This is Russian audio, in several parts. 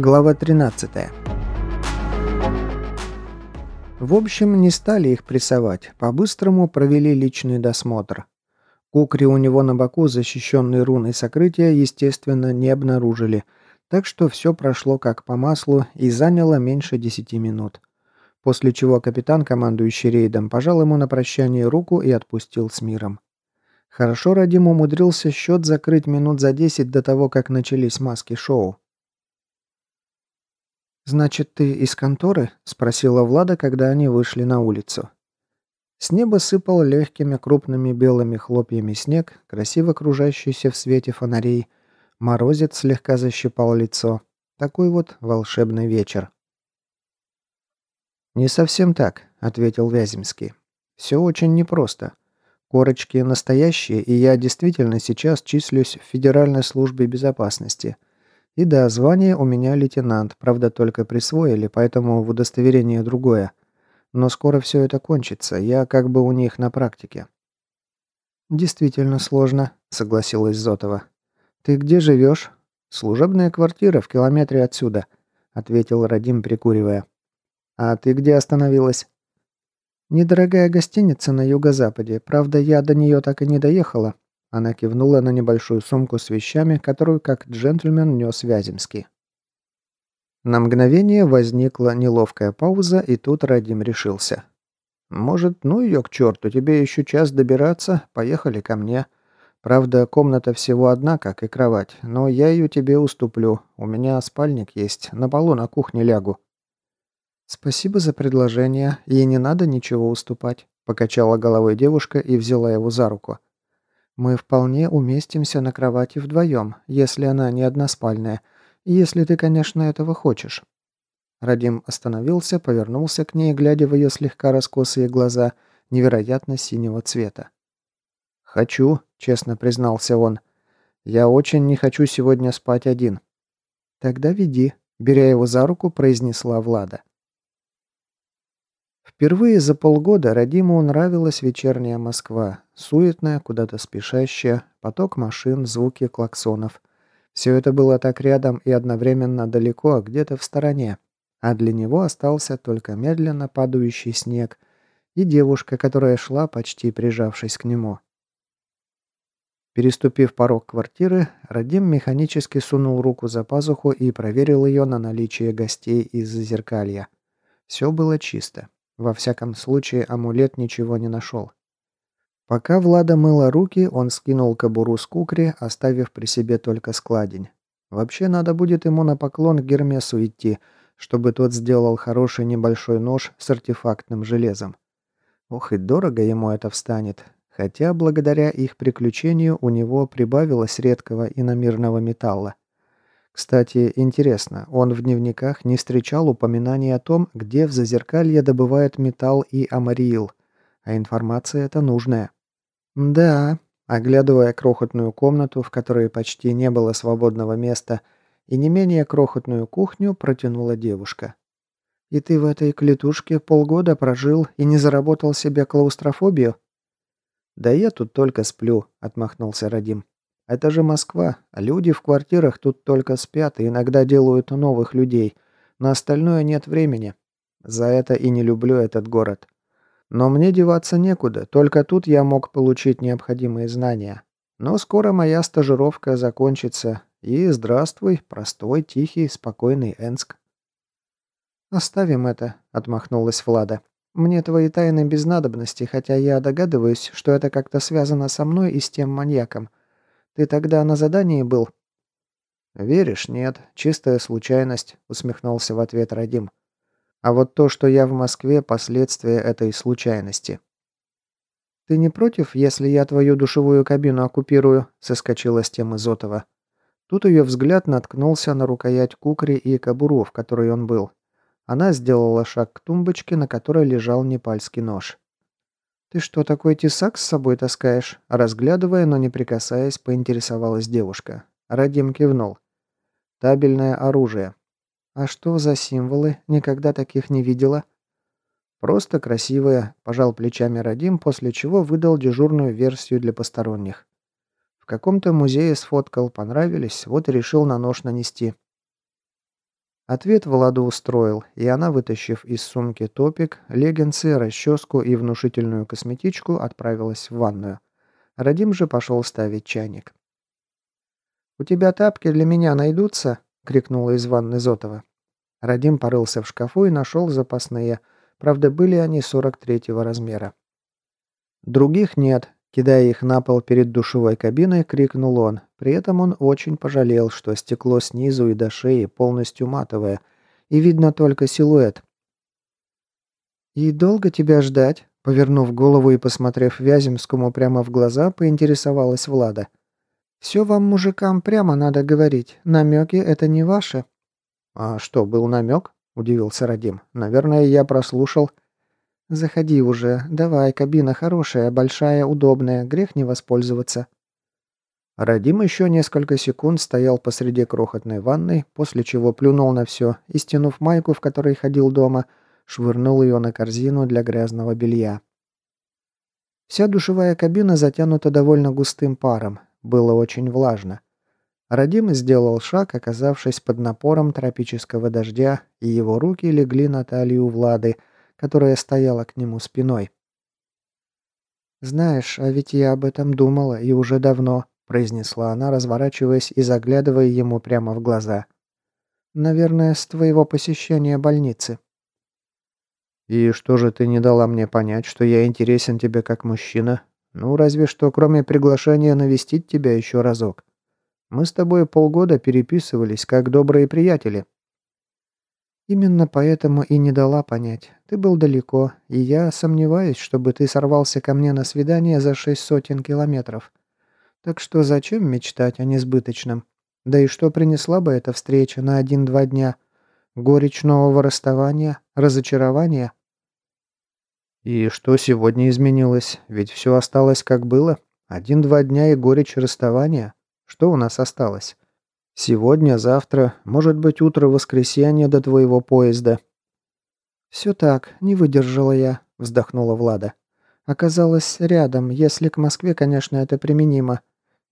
Глава 13. В общем, не стали их прессовать. По-быстрому провели личный досмотр. Кукри у него на боку, защищенный руной сокрытия, естественно, не обнаружили. Так что все прошло как по маслу и заняло меньше десяти минут. После чего капитан, командующий рейдом, пожал ему на прощание руку и отпустил с миром. Хорошо Радим умудрился счет закрыть минут за десять до того, как начались маски шоу. «Значит, ты из конторы?» – спросила Влада, когда они вышли на улицу. С неба сыпал легкими крупными белыми хлопьями снег, красиво кружащийся в свете фонарей. Морозец слегка защипал лицо. Такой вот волшебный вечер. «Не совсем так», — ответил Вяземский. «Все очень непросто. Корочки настоящие, и я действительно сейчас числюсь в Федеральной службе безопасности. И да, звание у меня лейтенант, правда, только присвоили, поэтому в удостоверении другое. Но скоро все это кончится, я как бы у них на практике». «Действительно сложно», — согласилась Зотова. «Ты где живешь?» «Служебная квартира в километре отсюда», — ответил Радим, прикуривая. «А ты где остановилась?» «Недорогая гостиница на юго-западе. Правда, я до нее так и не доехала. Она кивнула на небольшую сумку с вещами, которую, как джентльмен, нес Вяземский. На мгновение возникла неловкая пауза, и тут Радим решился. «Может, ну ее к черту, тебе еще час добираться, поехали ко мне. Правда, комната всего одна, как и кровать, но я ее тебе уступлю. У меня спальник есть, на полу на кухне лягу». «Спасибо за предложение, ей не надо ничего уступать», покачала головой девушка и взяла его за руку. Мы вполне уместимся на кровати вдвоем, если она не односпальная, если ты, конечно, этого хочешь». Радим остановился, повернулся к ней, глядя в ее слегка раскосые глаза, невероятно синего цвета. «Хочу», — честно признался он. «Я очень не хочу сегодня спать один». «Тогда веди», — беря его за руку, произнесла Влада. Впервые за полгода Радиму нравилась вечерняя Москва. Суетная, куда-то спешащая, поток машин, звуки клаксонов. Все это было так рядом и одновременно далеко, где-то в стороне. А для него остался только медленно падающий снег и девушка, которая шла, почти прижавшись к нему. Переступив порог квартиры, Радим механически сунул руку за пазуху и проверил ее на наличие гостей из зеркалья. Все было чисто. Во всяком случае, амулет ничего не нашел. Пока Влада мыла руки, он скинул кобуру с кукри, оставив при себе только складень. Вообще, надо будет ему на поклон к Гермесу идти, чтобы тот сделал хороший небольшой нож с артефактным железом. Ох и дорого ему это встанет. Хотя, благодаря их приключению, у него прибавилось редкого иномирного металла. Кстати, интересно, он в дневниках не встречал упоминаний о том, где в Зазеркалье добывают металл и амариил. А информация эта нужная. Да, оглядывая крохотную комнату, в которой почти не было свободного места, и не менее крохотную кухню протянула девушка. «И ты в этой клетушке полгода прожил и не заработал себе клаустрофобию?» «Да я тут только сплю», — отмахнулся Радим. Это же Москва. Люди в квартирах тут только спят и иногда делают новых людей. На остальное нет времени. За это и не люблю этот город. Но мне деваться некуда. Только тут я мог получить необходимые знания. Но скоро моя стажировка закончится. И здравствуй, простой, тихий, спокойный Энск. «Оставим это», — отмахнулась Влада. «Мне твои тайны без надобности, хотя я догадываюсь, что это как-то связано со мной и с тем маньяком. Ты тогда на задании был?» «Веришь, нет. Чистая случайность», — усмехнулся в ответ Радим. «А вот то, что я в Москве, последствия этой случайности». «Ты не против, если я твою душевую кабину оккупирую?» — соскочила с темы Зотова. Тут ее взгляд наткнулся на рукоять кукри и кобуру, в которой он был. Она сделала шаг к тумбочке, на которой лежал непальский нож. «Ты что, такой тесак с собой таскаешь?» Разглядывая, но не прикасаясь, поинтересовалась девушка. Радим кивнул. «Табельное оружие». «А что за символы? Никогда таких не видела». «Просто красивое», – пожал плечами Радим, после чего выдал дежурную версию для посторонних. «В каком-то музее сфоткал, понравились, вот и решил на нож нанести». Ответ Владу устроил, и она, вытащив из сумки топик, леггинсы, расческу и внушительную косметичку, отправилась в ванную. Радим же пошел ставить чайник. «У тебя тапки для меня найдутся?» — крикнула из ванны Зотова. Радим порылся в шкафу и нашел запасные. Правда, были они 43-го размера. «Других нет», — кидая их на пол перед душевой кабиной, крикнул он. При этом он очень пожалел, что стекло снизу и до шеи полностью матовое, и видно только силуэт. «И долго тебя ждать?» Повернув голову и посмотрев Вяземскому прямо в глаза, поинтересовалась Влада. «Все вам, мужикам, прямо надо говорить. Намеки — это не ваши». «А что, был намек?» – удивился Радим. «Наверное, я прослушал». «Заходи уже. Давай, кабина хорошая, большая, удобная. Грех не воспользоваться». Радим еще несколько секунд стоял посреди крохотной ванной, после чего плюнул на все и, стянув майку, в которой ходил дома, швырнул ее на корзину для грязного белья. Вся душевая кабина затянута довольно густым паром. Было очень влажно. Радим сделал шаг, оказавшись под напором тропического дождя, и его руки легли на талию Влады, которая стояла к нему спиной. «Знаешь, а ведь я об этом думала, и уже давно», – произнесла она, разворачиваясь и заглядывая ему прямо в глаза. «Наверное, с твоего посещения больницы». «И что же ты не дала мне понять, что я интересен тебе как мужчина? Ну, разве что кроме приглашения навестить тебя еще разок. Мы с тобой полгода переписывались, как добрые приятели». «Именно поэтому и не дала понять. Ты был далеко, и я сомневаюсь, чтобы ты сорвался ко мне на свидание за шесть сотен километров. Так что зачем мечтать о несбыточном? Да и что принесла бы эта встреча на один-два дня? Горечь нового расставания? Разочарование?» «И что сегодня изменилось? Ведь все осталось как было. Один-два дня и горечь расставания. Что у нас осталось? Сегодня, завтра, может быть, утро воскресенья до твоего поезда». «Все так, не выдержала я», — вздохнула Влада. «Оказалось рядом, если к Москве, конечно, это применимо.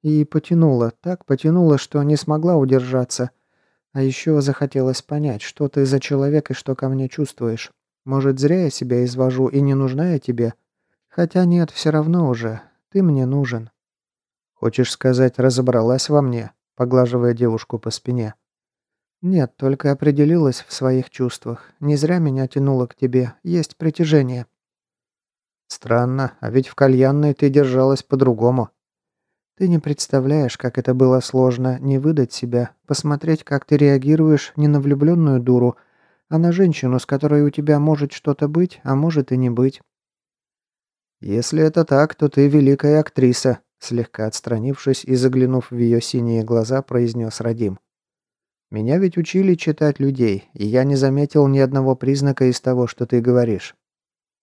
И потянула, так потянула, что не смогла удержаться. А еще захотелось понять, что ты за человек и что ко мне чувствуешь. Может, зря я себя извожу и не нужна я тебе? Хотя нет, все равно уже. Ты мне нужен». «Хочешь сказать, разобралась во мне?» Поглаживая девушку по спине. «Нет, только определилась в своих чувствах. Не зря меня тянуло к тебе. Есть притяжение». «Странно, а ведь в кальянной ты держалась по-другому». «Ты не представляешь, как это было сложно не выдать себя, посмотреть, как ты реагируешь не на влюбленную дуру, а на женщину, с которой у тебя может что-то быть, а может и не быть». «Если это так, то ты великая актриса», — слегка отстранившись и заглянув в ее синие глаза, произнес Радим. «Меня ведь учили читать людей, и я не заметил ни одного признака из того, что ты говоришь».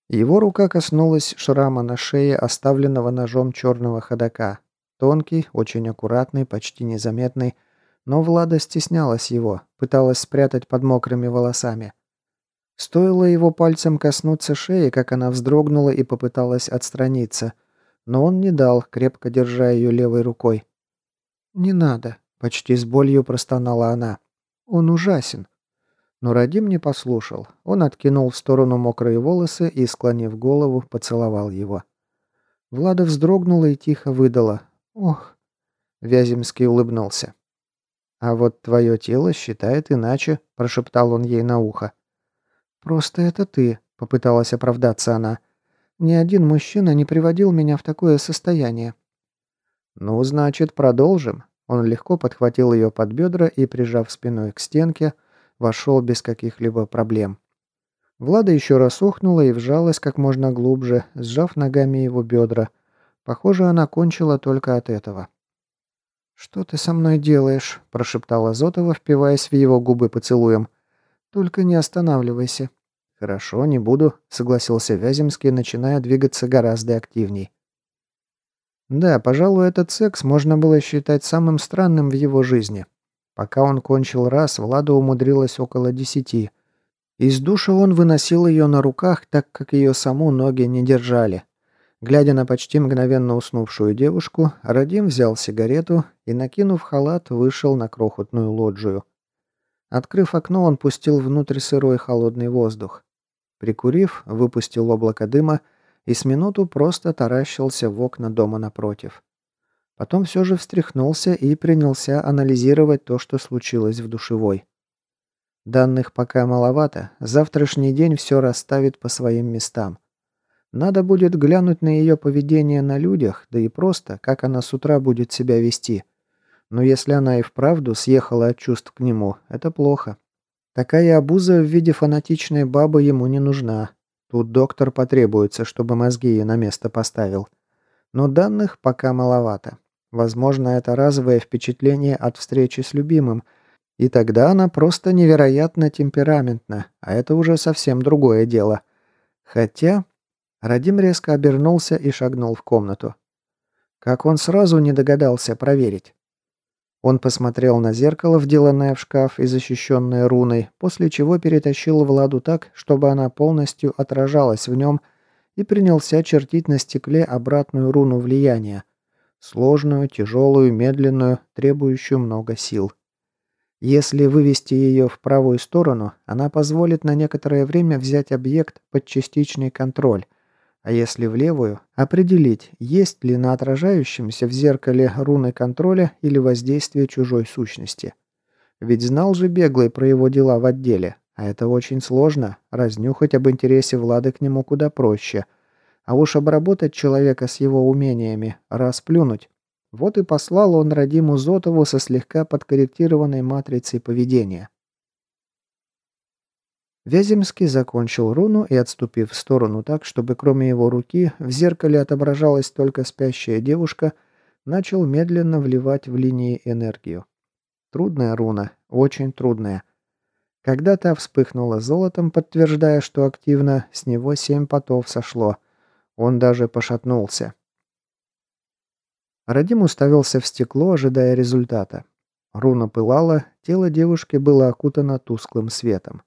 Его рука коснулась шрама на шее, оставленного ножом черного ходока. Тонкий, очень аккуратный, почти незаметный, но Влада стеснялась его, пыталась спрятать под мокрыми волосами. Стоило его пальцем коснуться шеи, как она вздрогнула и попыталась отстраниться. Но он не дал, крепко держа ее левой рукой. «Не надо», — почти с болью простонала она. «Он ужасен». Но Радим не послушал. Он откинул в сторону мокрые волосы и, склонив голову, поцеловал его. Влада вздрогнула и тихо выдала. «Ох!» Вяземский улыбнулся. «А вот твое тело считает иначе», – прошептал он ей на ухо. «Просто это ты», – попыталась оправдаться она. «Ни один мужчина не приводил меня в такое состояние». «Ну, значит, продолжим». Он легко подхватил ее под бедра и, прижав спиной к стенке, вошел без каких-либо проблем. Влада еще раз охнула и вжалась как можно глубже, сжав ногами его бедра. Похоже, она кончила только от этого. «Что ты со мной делаешь?» – прошептала Зотова, впиваясь в его губы поцелуем. «Только не останавливайся». «Хорошо, не буду», – согласился Вяземский, начиная двигаться гораздо активней. Да, пожалуй, этот секс можно было считать самым странным в его жизни. Пока он кончил раз, Влада умудрилась около десяти. Из душа он выносил ее на руках, так как ее саму ноги не держали. Глядя на почти мгновенно уснувшую девушку, Радим взял сигарету и, накинув халат, вышел на крохотную лоджию. Открыв окно, он пустил внутрь сырой холодный воздух. Прикурив, выпустил облако дыма и с минуту просто таращился в окна дома напротив. Потом все же встряхнулся и принялся анализировать то, что случилось в душевой. Данных пока маловато, завтрашний день все расставит по своим местам. Надо будет глянуть на ее поведение на людях, да и просто, как она с утра будет себя вести. Но если она и вправду съехала от чувств к нему, это плохо. Такая обуза в виде фанатичной бабы ему не нужна. Тут доктор потребуется, чтобы мозги ей на место поставил. Но данных пока маловато. Возможно, это разовое впечатление от встречи с любимым, и тогда она просто невероятно темпераментна, а это уже совсем другое дело. Хотя... Радим резко обернулся и шагнул в комнату. Как он сразу не догадался проверить. Он посмотрел на зеркало, вделанное в шкаф и защищенное руной, после чего перетащил Владу так, чтобы она полностью отражалась в нем, и принялся чертить на стекле обратную руну влияния. Сложную, тяжелую, медленную, требующую много сил. Если вывести ее в правую сторону, она позволит на некоторое время взять объект под частичный контроль, а если в левую, определить, есть ли на отражающемся в зеркале руны контроля или воздействие чужой сущности. Ведь знал же Беглый про его дела в отделе, а это очень сложно, разнюхать об интересе Влады к нему куда проще. А уж обработать человека с его умениями, расплюнуть. Вот и послал он Радиму Зотову со слегка подкорректированной матрицей поведения. Вяземский закончил руну и, отступив в сторону так, чтобы кроме его руки в зеркале отображалась только спящая девушка, начал медленно вливать в линии энергию. Трудная руна, очень трудная. Когда та вспыхнула золотом, подтверждая, что активно, с него семь потов сошло. Он даже пошатнулся. Радим уставился в стекло, ожидая результата. Руна пылала, тело девушки было окутано тусклым светом.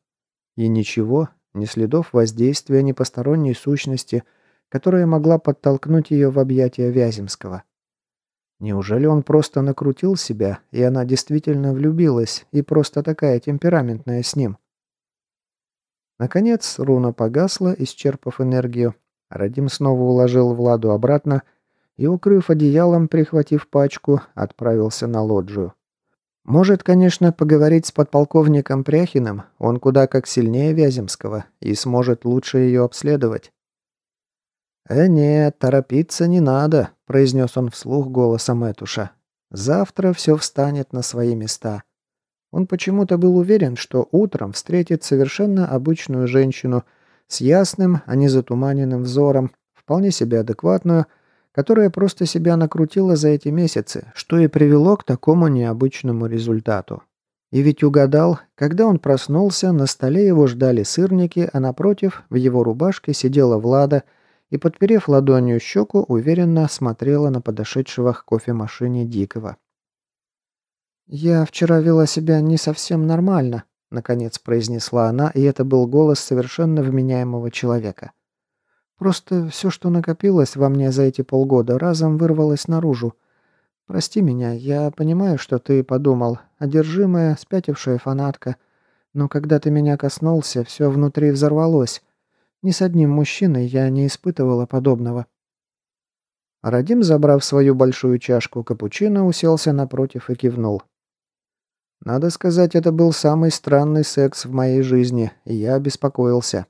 И ничего, ни следов воздействия, ни посторонней сущности, которая могла подтолкнуть ее в объятия Вяземского. Неужели он просто накрутил себя, и она действительно влюбилась, и просто такая темпераментная с ним? Наконец, руна погасла, исчерпав энергию. Радим снова уложил Владу обратно и, укрыв одеялом, прихватив пачку, отправился на лоджию. Может, конечно, поговорить с подполковником Пряхиным, он куда как сильнее Вяземского и сможет лучше ее обследовать. «Э, нет, торопиться не надо», – произнес он вслух голосом Этуша. «Завтра все встанет на свои места». Он почему-то был уверен, что утром встретит совершенно обычную женщину с ясным, а не затуманенным взором, вполне себе адекватную, которая просто себя накрутила за эти месяцы, что и привело к такому необычному результату. И ведь угадал, когда он проснулся, на столе его ждали сырники, а напротив, в его рубашке сидела Влада и, подперев ладонью щеку, уверенно смотрела на подошедшего к кофемашине Дикого. «Я вчера вела себя не совсем нормально», — наконец произнесла она, и это был голос совершенно вменяемого человека. Просто все, что накопилось во мне за эти полгода, разом вырвалось наружу. Прости меня, я понимаю, что ты подумал. Одержимая, спятившая фанатка. Но когда ты меня коснулся, все внутри взорвалось. Ни с одним мужчиной я не испытывала подобного. Радим, забрав свою большую чашку капучино, уселся напротив и кивнул. Надо сказать, это был самый странный секс в моей жизни, и я беспокоился.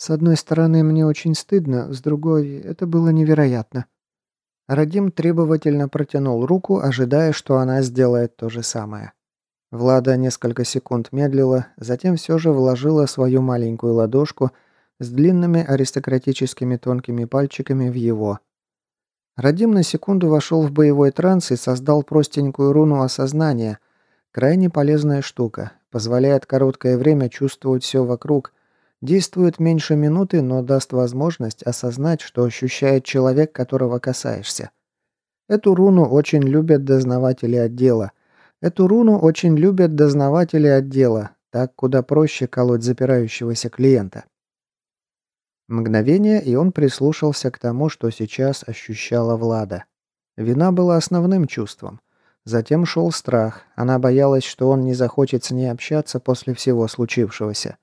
С одной стороны, мне очень стыдно, с другой, это было невероятно. Радим требовательно протянул руку, ожидая, что она сделает то же самое. Влада несколько секунд медлила, затем все же вложила свою маленькую ладошку с длинными аристократическими тонкими пальчиками в его. Радим на секунду вошел в боевой транс и создал простенькую руну осознания. Крайне полезная штука, позволяет короткое время чувствовать все вокруг – Действует меньше минуты, но даст возможность осознать, что ощущает человек, которого касаешься. Эту руну очень любят дознаватели отдела. Эту руну очень любят дознаватели отдела, так куда проще колоть запирающегося клиента. Мгновение, и он прислушался к тому, что сейчас ощущала Влада. Вина была основным чувством. Затем шел страх. Она боялась, что он не захочет с ней общаться после всего случившегося.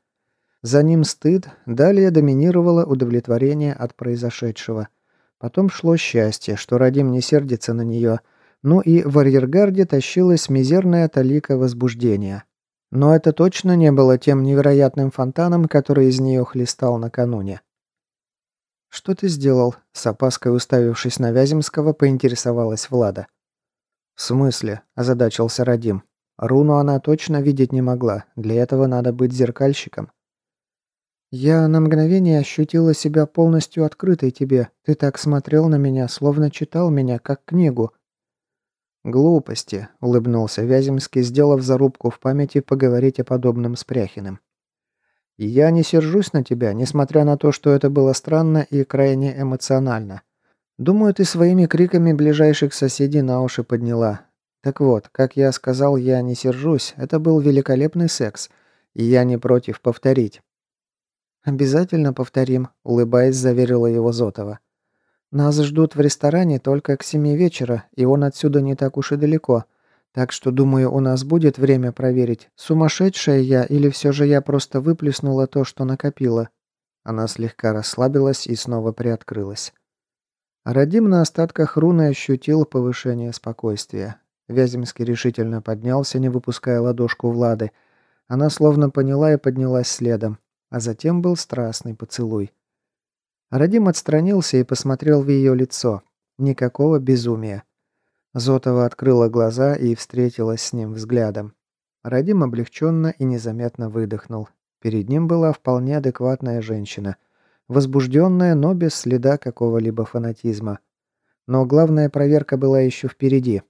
За ним стыд, далее доминировало удовлетворение от произошедшего. Потом шло счастье, что Радим не сердится на нее, ну и в арьергарде тащилась мизерная талика возбуждения. Но это точно не было тем невероятным фонтаном, который из нее хлестал накануне. «Что ты сделал?» – с опаской уставившись на Вяземского, поинтересовалась Влада. «В смысле?» – озадачился Радим. «Руну она точно видеть не могла. Для этого надо быть зеркальщиком». «Я на мгновение ощутила себя полностью открытой тебе. Ты так смотрел на меня, словно читал меня, как книгу». «Глупости», — улыбнулся Вяземский, сделав зарубку в памяти поговорить о подобном с Пряхиным. «Я не сержусь на тебя, несмотря на то, что это было странно и крайне эмоционально. Думаю, ты своими криками ближайших соседей на уши подняла. Так вот, как я сказал, я не сержусь, это был великолепный секс, и я не против повторить». «Обязательно повторим», — улыбаясь, заверила его Зотова. «Нас ждут в ресторане только к семи вечера, и он отсюда не так уж и далеко. Так что, думаю, у нас будет время проверить, сумасшедшая я или все же я просто выплеснула то, что накопила». Она слегка расслабилась и снова приоткрылась. Радим на остатках руны ощутил повышение спокойствия. Вяземский решительно поднялся, не выпуская ладошку Влады. Она словно поняла и поднялась следом. А затем был страстный поцелуй. Радим отстранился и посмотрел в ее лицо. Никакого безумия. Зотова открыла глаза и встретилась с ним взглядом. Радим облегченно и незаметно выдохнул. Перед ним была вполне адекватная женщина. Возбужденная, но без следа какого-либо фанатизма. Но главная проверка была еще впереди.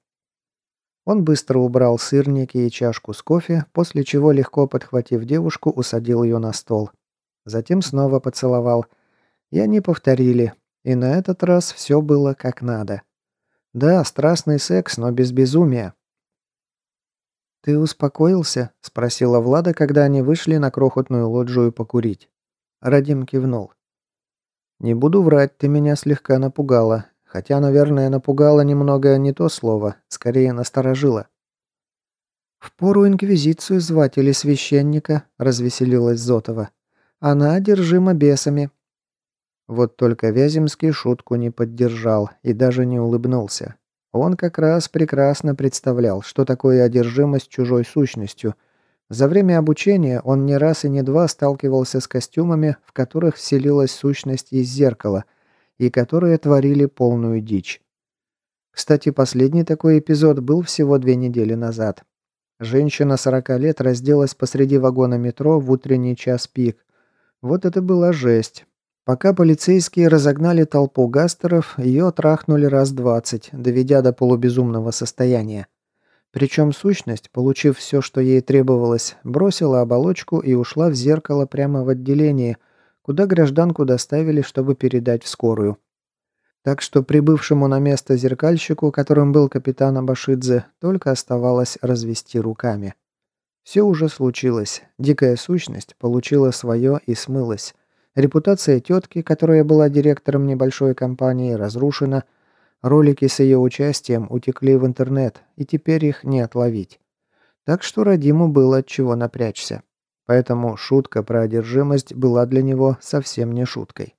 Он быстро убрал сырники и чашку с кофе, после чего, легко подхватив девушку, усадил ее на стол. Затем снова поцеловал. И они повторили. И на этот раз все было как надо. Да, страстный секс, но без безумия. «Ты успокоился?» – спросила Влада, когда они вышли на крохотную лоджию покурить. Радим кивнул. «Не буду врать, ты меня слегка напугала. Хотя, наверное, напугало немного не то слово, скорее насторожило. «Впору инквизицию звать или священника», — развеселилась Зотова. «Она одержима бесами». Вот только Вяземский шутку не поддержал и даже не улыбнулся. Он как раз прекрасно представлял, что такое одержимость чужой сущностью. За время обучения он не раз и не два сталкивался с костюмами, в которых вселилась сущность из зеркала — и которые творили полную дичь. Кстати, последний такой эпизод был всего две недели назад. Женщина 40 лет разделась посреди вагона метро в утренний час пик. Вот это была жесть. Пока полицейские разогнали толпу гастеров, ее трахнули раз двадцать, доведя до полубезумного состояния. Причем сущность, получив все, что ей требовалось, бросила оболочку и ушла в зеркало прямо в отделение, куда гражданку доставили, чтобы передать в скорую. Так что прибывшему на место зеркальщику, которым был капитан Абашидзе, только оставалось развести руками. Все уже случилось. Дикая сущность получила свое и смылась. Репутация тетки, которая была директором небольшой компании, разрушена. Ролики с ее участием утекли в интернет, и теперь их не отловить. Так что Радиму было от чего напрячься. Поэтому шутка про одержимость была для него совсем не шуткой.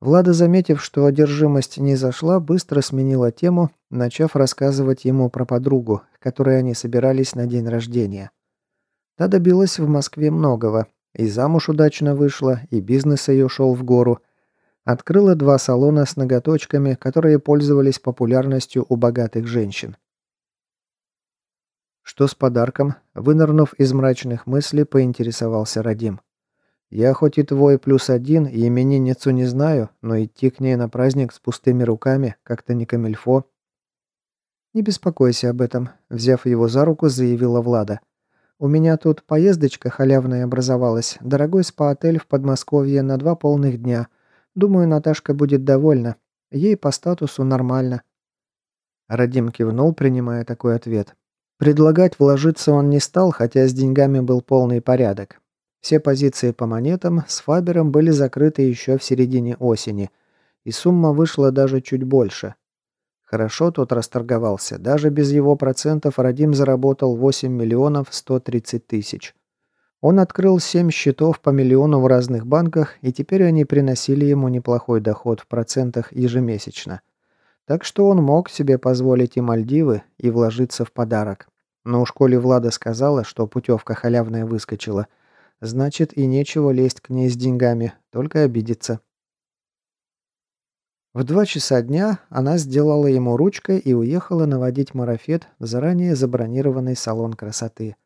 Влада, заметив, что одержимость не зашла, быстро сменила тему, начав рассказывать ему про подругу, которой они собирались на день рождения. Та добилась в Москве многого. И замуж удачно вышла, и бизнес ее шел в гору. Открыла два салона с ноготочками, которые пользовались популярностью у богатых женщин. «Что с подарком?» Вынырнув из мрачных мыслей, поинтересовался Радим. «Я хоть и твой плюс один, и именинницу не знаю, но идти к ней на праздник с пустыми руками как-то не камильфо». «Не беспокойся об этом», — взяв его за руку, заявила Влада. «У меня тут поездочка халявная образовалась, дорогой спа-отель в Подмосковье на два полных дня. Думаю, Наташка будет довольна. Ей по статусу нормально». Радим кивнул, принимая такой ответ. Предлагать вложиться он не стал, хотя с деньгами был полный порядок. Все позиции по монетам с Фабером были закрыты еще в середине осени, и сумма вышла даже чуть больше. Хорошо тот расторговался. Даже без его процентов Радим заработал 8 миллионов 130 тысяч. Он открыл 7 счетов по миллиону в разных банках, и теперь они приносили ему неплохой доход в процентах ежемесячно. Так что он мог себе позволить и Мальдивы, и вложиться в подарок. Но уж коли Влада сказала, что путевка халявная выскочила, значит и нечего лезть к ней с деньгами, только обидеться. В два часа дня она сделала ему ручкой и уехала наводить марафет в заранее забронированный салон красоты.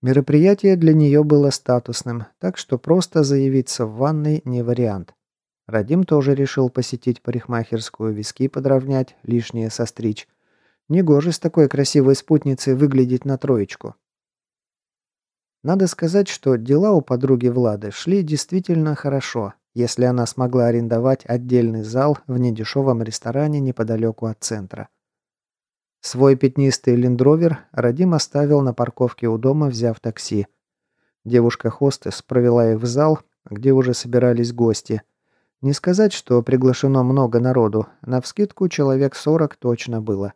Мероприятие для нее было статусным, так что просто заявиться в ванной не вариант. Радим тоже решил посетить парикмахерскую, виски подровнять, лишнее состричь. Негоже с такой красивой спутницей выглядеть на троечку. Надо сказать, что дела у подруги Влады шли действительно хорошо, если она смогла арендовать отдельный зал в недешевом ресторане неподалеку от центра. Свой пятнистый лендровер Радим оставил на парковке у дома, взяв такси. Девушка-хостес провела их в зал, где уже собирались гости. Не сказать, что приглашено много народу, навскидку человек 40 точно было.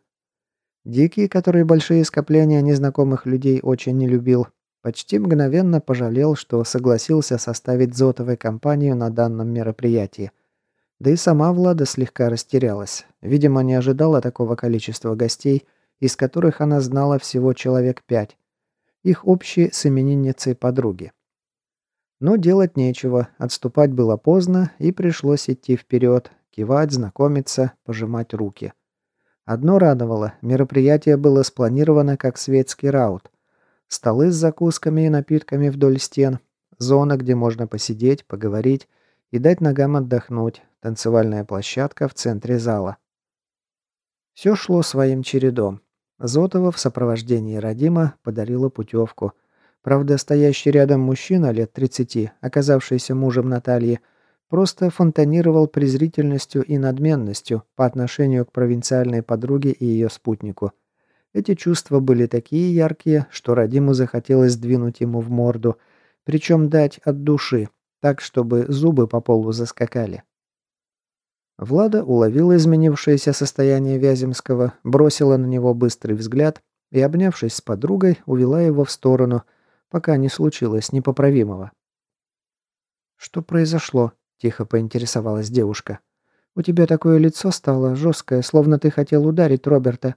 Дикий, который большие скопления незнакомых людей очень не любил, Почти мгновенно пожалел, что согласился составить Зотовой компанию на данном мероприятии. Да и сама Влада слегка растерялась. Видимо, не ожидала такого количества гостей, из которых она знала всего человек пять. Их общие с именинницей подруги. Но делать нечего, отступать было поздно, и пришлось идти вперед, кивать, знакомиться, пожимать руки. Одно радовало, мероприятие было спланировано как светский раут – Столы с закусками и напитками вдоль стен. Зона, где можно посидеть, поговорить и дать ногам отдохнуть. Танцевальная площадка в центре зала. Все шло своим чередом. Зотова в сопровождении Радима подарила путевку. Правда, стоящий рядом мужчина лет 30, оказавшийся мужем Натальи, просто фонтанировал презрительностью и надменностью по отношению к провинциальной подруге и ее спутнику – эти чувства были такие яркие, что Радиму захотелось двинуть ему в морду, причем дать от души, так, чтобы зубы по полу заскакали. Влада уловила изменившееся состояние Вяземского, бросила на него быстрый взгляд и, обнявшись с подругой, увела его в сторону, пока не случилось непоправимого. «Что произошло?» – тихо поинтересовалась девушка. «У тебя такое лицо стало жесткое, словно ты хотел ударить Роберта».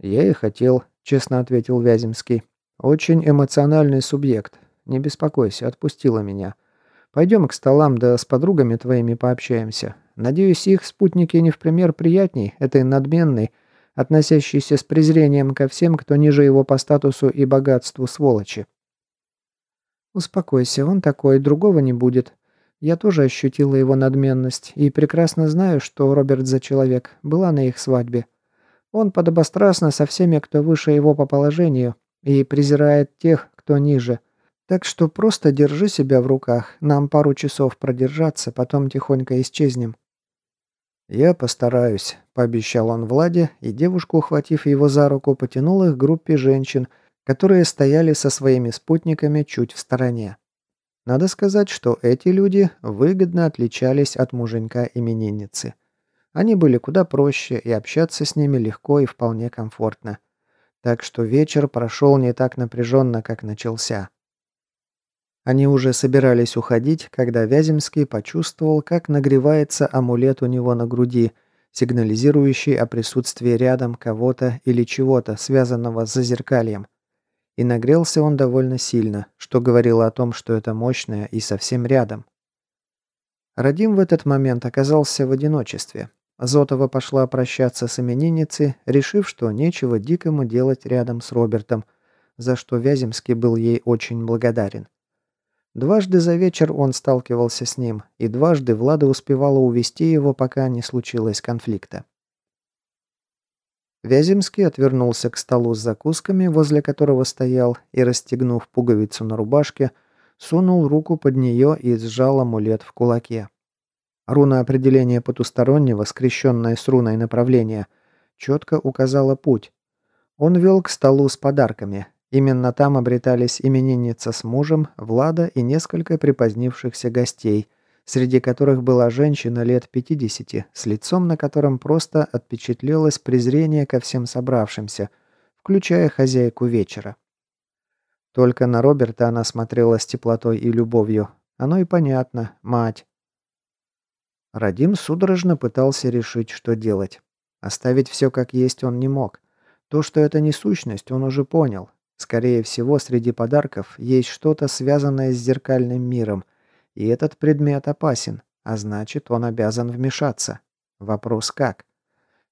«Я и хотел», — честно ответил Вяземский. «Очень эмоциональный субъект. Не беспокойся, отпустила меня. Пойдем к столам, да с подругами твоими пообщаемся. Надеюсь, их спутники не в пример приятней, этой надменной, относящейся с презрением ко всем, кто ниже его по статусу и богатству сволочи». «Успокойся, он такой, другого не будет. Я тоже ощутила его надменность и прекрасно знаю, что Роберт за человек. Была на их свадьбе». Он подобострастно со всеми, кто выше его по положению, и презирает тех, кто ниже. Так что просто держи себя в руках. Нам пару часов продержаться, потом тихонько исчезнем». «Я постараюсь», – пообещал он Владе, и девушку, ухватив его за руку, потянул их к группе женщин, которые стояли со своими спутниками чуть в стороне. Надо сказать, что эти люди выгодно отличались от муженька-именинницы. Они были куда проще, и общаться с ними легко и вполне комфортно. Так что вечер прошел не так напряженно, как начался. Они уже собирались уходить, когда Вяземский почувствовал, как нагревается амулет у него на груди, сигнализирующий о присутствии рядом кого-то или чего-то, связанного с зазеркальем. И нагрелся он довольно сильно, что говорило о том, что это мощное и совсем рядом. Радим в этот момент оказался в одиночестве. Зотова пошла прощаться с именинницей, решив, что нечего дикому делать рядом с Робертом, за что Вяземский был ей очень благодарен. Дважды за вечер он сталкивался с ним, и дважды Влада успевала увести его, пока не случилось конфликта. Вяземский отвернулся к столу с закусками, возле которого стоял, и, расстегнув пуговицу на рубашке, сунул руку под нее и сжал амулет в кулаке. Руна определения потустороннего, скрещенная с руной направления, четко указала путь. Он вел к столу с подарками. Именно там обретались именинница с мужем, Влада и несколько припозднившихся гостей, среди которых была женщина лет 50, с лицом, на котором просто отпечатлелось презрение ко всем собравшимся, включая хозяйку вечера. Только на Роберта она смотрела с теплотой и любовью. Оно и понятно, мать. Радим судорожно пытался решить, что делать. Оставить все как есть он не мог. То, что это не сущность, он уже понял. Скорее всего, среди подарков есть что-то, связанное с зеркальным миром. И этот предмет опасен, а значит, он обязан вмешаться. Вопрос как?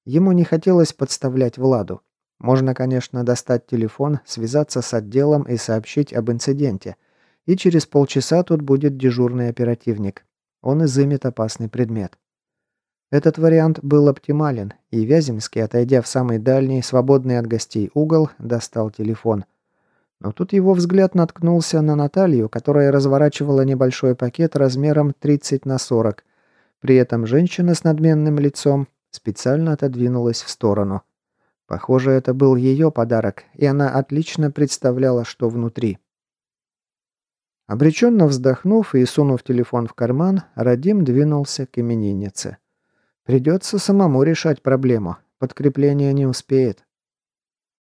Ему не хотелось подставлять Владу. Можно, конечно, достать телефон, связаться с отделом и сообщить об инциденте. И через полчаса тут будет дежурный оперативник. Он изымет опасный предмет. Этот вариант был оптимален, и Вяземский, отойдя в самый дальний, свободный от гостей угол, достал телефон. Но тут его взгляд наткнулся на Наталью, которая разворачивала небольшой пакет размером 30 на 40. При этом женщина с надменным лицом специально отодвинулась в сторону. Похоже, это был ее подарок, и она отлично представляла, что внутри. Обреченно вздохнув и сунув телефон в карман, Радим двинулся к имениннице. Придется самому решать проблему. Подкрепление не успеет.